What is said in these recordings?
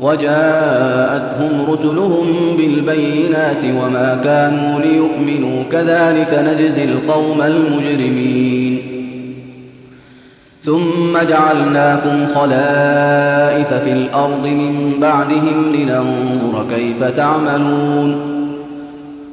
وجاءتهم رسلهم بالبينات وما كانوا ليؤمنوا كذلك نجزي القوم المجرمين. ثم جعلناكم خلائف في الأرض من بعدهم لننظر كيف تعملون.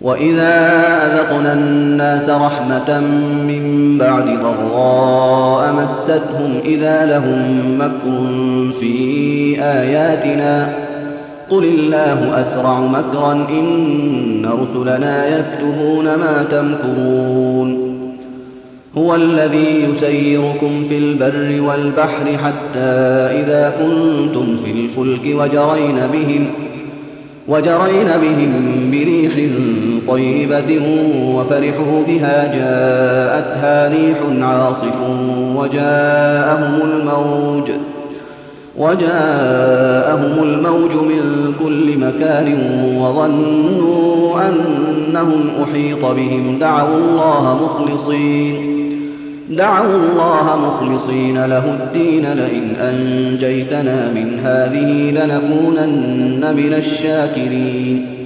وإذا أذقنا الناس رحمة من بعد ضراء مستهم إذا لهم مكر في آياتنا قل الله أسرع مكرا إن رسلنا يكتبون ما تمكرون هو الذي يسيركم في البر والبحر حتى إذا كنتم في الفلك وجرين بهم ۖ وجرين بهم بريح طيبة وفرحوا بها جاءتها ريح عاصف وجاءهم الموج وجاءهم الموج من كل مكان وظنوا أنهم أحيط بهم. دعوا الله مخلصين دعوا الله مخلصين له الدين. لئن أنجيتنا من هذه لنكونن من الشاكرين.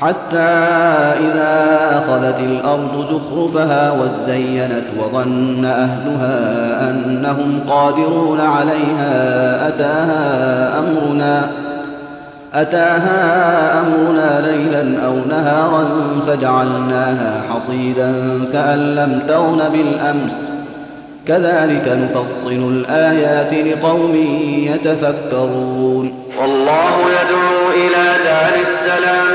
حتى إذا أخذت الأرض زخرفها وزينت وظن أهلها أنهم قادرون عليها أتاها أمرنا أتاها أمرنا ليلا أو نهارا فجعلناها حصيدا كأن لم تغن بالأمس. كذلك نفصل الآيات لقوم يتفكرون. والله يدعو إلى دار السلام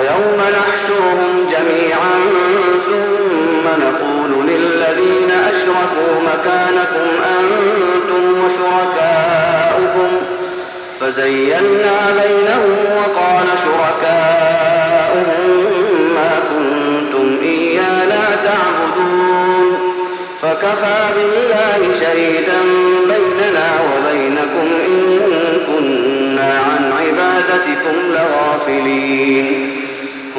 ويوم نحشرهم جميعا ثم نقول للذين أشركوا مكانكم أنتم وشركاؤكم. فزينا بينهم وقال شركاؤهم ما كنتم إيانا تعبدون. فكفى بالله شهيدا بيننا وبينكم إن كنا عن عبادتكم لغافلين.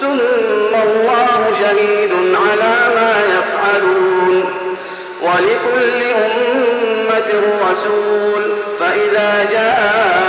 ثم الله شهيد على ما يفعلون. ولكل أمة رسول. فإذا جاء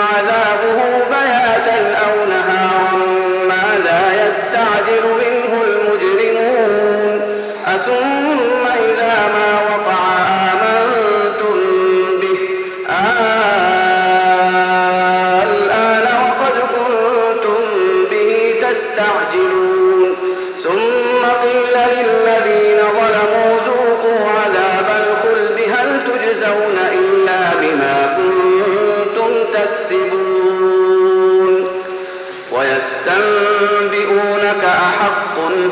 أتاكم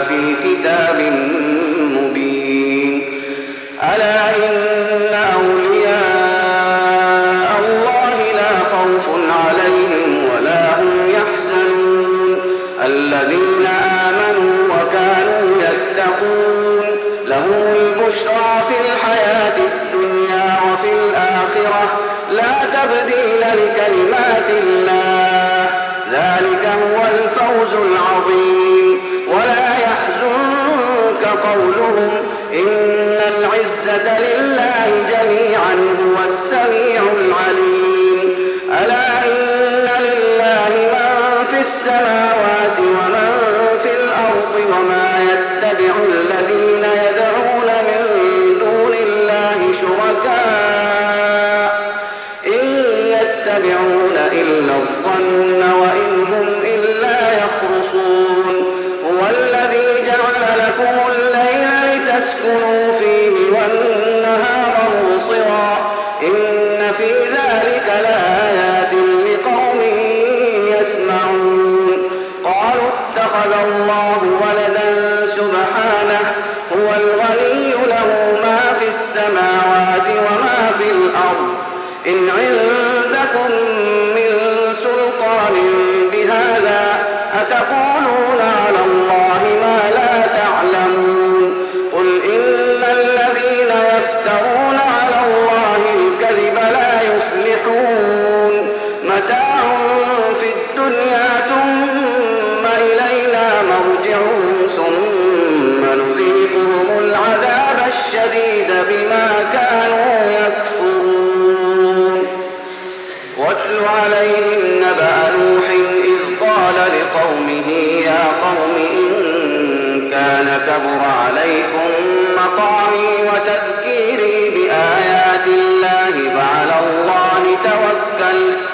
في كتاب مبين. ألا قولهم إن العزة لله جميعا هو السميع العليم. ألا إن لله من في السماوات كبر عليكم مقامي وتذكيري بآيات الله فعلى الله توكلت.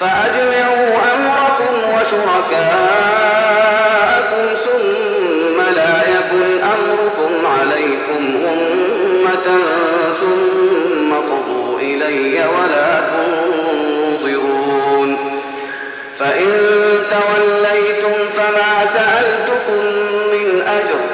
فأجمعوا أمركم وشركاءكم ثم لا يكن أمركم عليكم أمة ثم قضوا إلي ولا تنظرون. فإن توليتم فما سألتكم من أجر.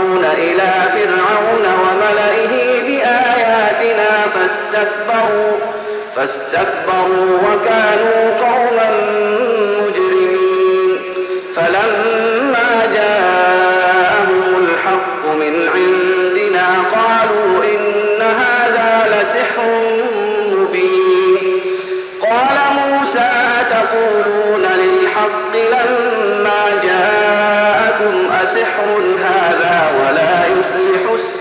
إلى فرعون وملئه بآياتنا فاستكبروا فاستكبروا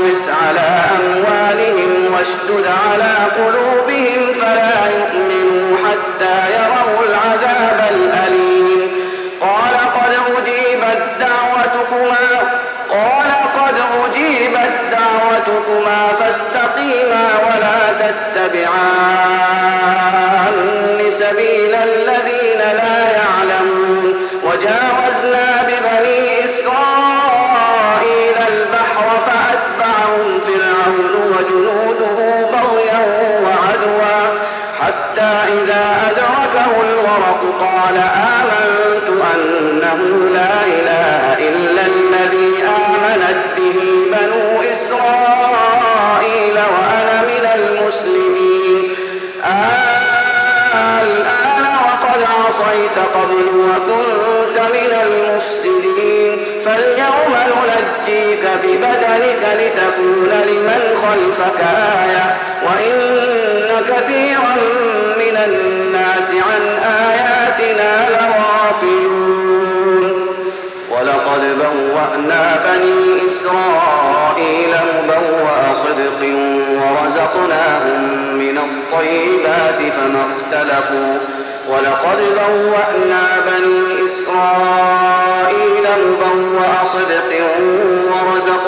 ربنا اطمس على أموالهم واشدد على قلوبهم فلا يؤمنوا حتى يروا العذاب الأليم. قال قد أجيبت دعوتكما قال قد أجيبت دعوتكما فاستقيما ولا تتبعان سبيل الذين لا يعلمون. ننجيك ببدنك لتكون لمن خلفك آية وإن كثيرا من الناس عن آياتنا لغافلون. ولقد بوأنا بني إسرائيل مبوأ صدق ورزقناهم من الطيبات فما اختلفوا. ولقد بوأنا بني إسرائيل مبوأ صدق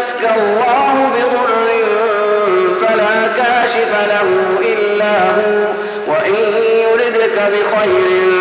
يمسسك الله بضر فلا كاشف له إلا هو وإن يردك بخير